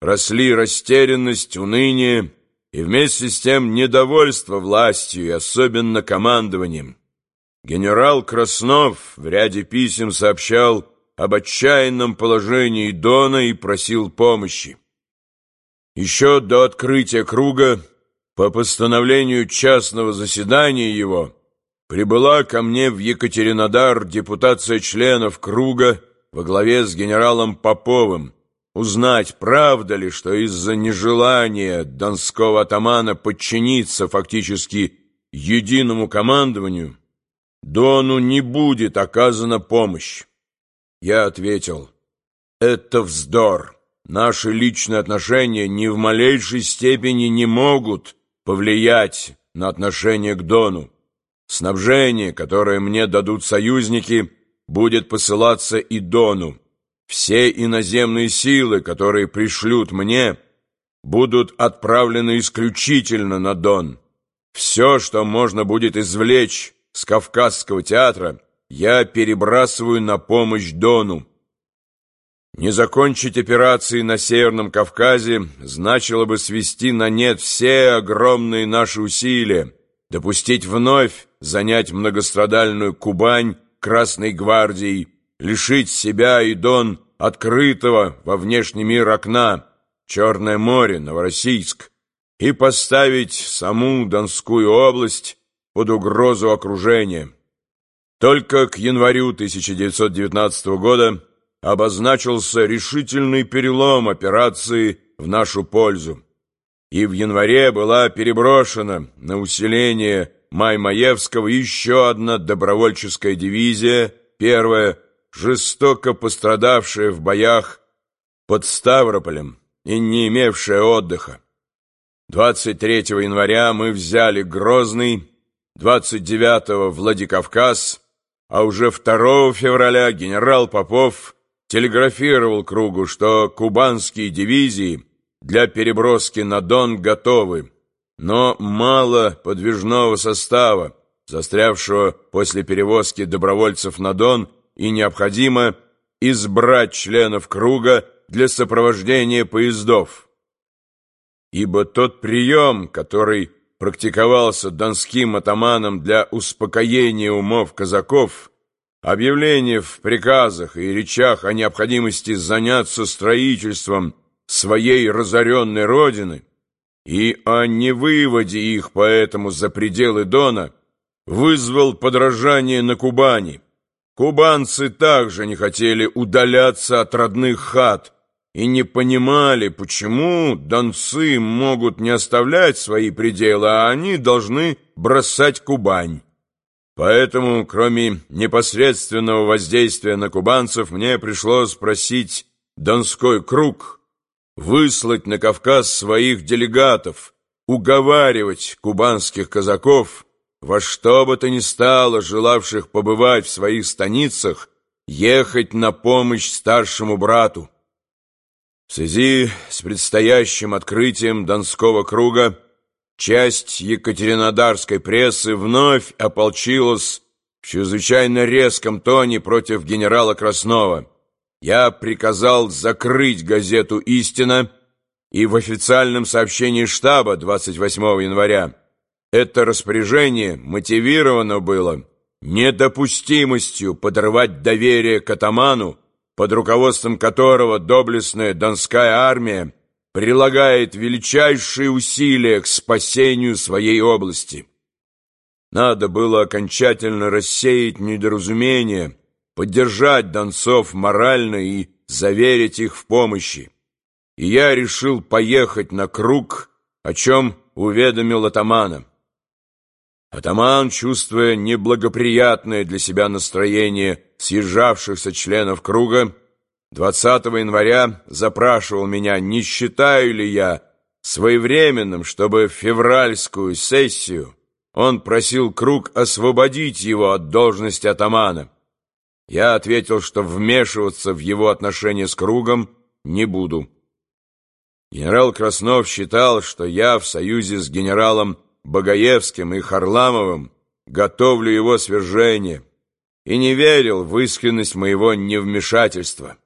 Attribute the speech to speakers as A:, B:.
A: росли растерянность, уныние и вместе с тем недовольство властью и особенно командованием. Генерал Краснов в ряде писем сообщал об отчаянном положении Дона и просил помощи. Еще до открытия круга, по постановлению частного заседания его, прибыла ко мне в Екатеринодар депутация членов круга во главе с генералом Поповым, узнать, правда ли, что из-за нежелания донского атамана подчиниться фактически единому командованию, Дону не будет оказана помощь. Я ответил, это вздор. Наши личные отношения ни в малейшей степени не могут повлиять на отношение к Дону. Снабжение, которое мне дадут союзники, будет посылаться и Дону. Все иноземные силы, которые пришлют мне, будут отправлены исключительно на Дон. Все, что можно будет извлечь с Кавказского театра, я перебрасываю на помощь Дону. Не закончить операции на Северном Кавказе значило бы свести на нет все огромные наши усилия, допустить вновь занять многострадальную Кубань Красной гвардией, лишить себя и Дон открытого во внешний мир окна, Черное море, Новороссийск, и поставить саму Донскую область под угрозу окружения. Только к январю 1919 года обозначился решительный перелом операции в нашу пользу, и в январе была переброшена на усиление Маймаевского еще одна добровольческая дивизия, первая жестоко пострадавшая в боях под Ставрополем и не имевшая отдыха. 23 января мы взяли Грозный, 29 Владикавказ, а уже 2 февраля генерал Попов телеграфировал кругу, что кубанские дивизии для переброски на Дон готовы, но мало подвижного состава, застрявшего после перевозки добровольцев на Дон, и необходимо избрать членов круга для сопровождения поездов. Ибо тот прием, который практиковался донским атаманом для успокоения умов казаков, объявление в приказах и речах о необходимости заняться строительством своей разоренной родины и о невыводе их поэтому за пределы Дона, вызвал подражание на Кубани, Кубанцы также не хотели удаляться от родных хат и не понимали, почему донцы могут не оставлять свои пределы, а они должны бросать Кубань. Поэтому, кроме непосредственного воздействия на кубанцев, мне пришлось просить Донской круг выслать на Кавказ своих делегатов, уговаривать кубанских казаков во что бы то ни стало желавших побывать в своих станицах, ехать на помощь старшему брату. В связи с предстоящим открытием Донского круга часть екатеринодарской прессы вновь ополчилась в чрезвычайно резком тоне против генерала Краснова. Я приказал закрыть газету «Истина» и в официальном сообщении штаба 28 января это распоряжение мотивировано было недопустимостью подрывать доверие к атаману, под руководством которого доблестная Донская армия прилагает величайшие усилия к спасению своей области. Надо было окончательно рассеять недоразумения, поддержать донцов морально и заверить их в помощи. И я решил поехать на круг, о чем уведомил атамана. Атаман, чувствуя неблагоприятное для себя настроение съезжавшихся членов круга, 20 января запрашивал меня, не считаю ли я своевременным, чтобы в февральскую сессию он просил круг освободить его от должности атамана. Я ответил, что вмешиваться в его отношения с кругом не буду. Генерал Краснов считал, что я в союзе с генералом Багаевским и Харламовым готовлю его свержение и не верил в искренность моего невмешательства.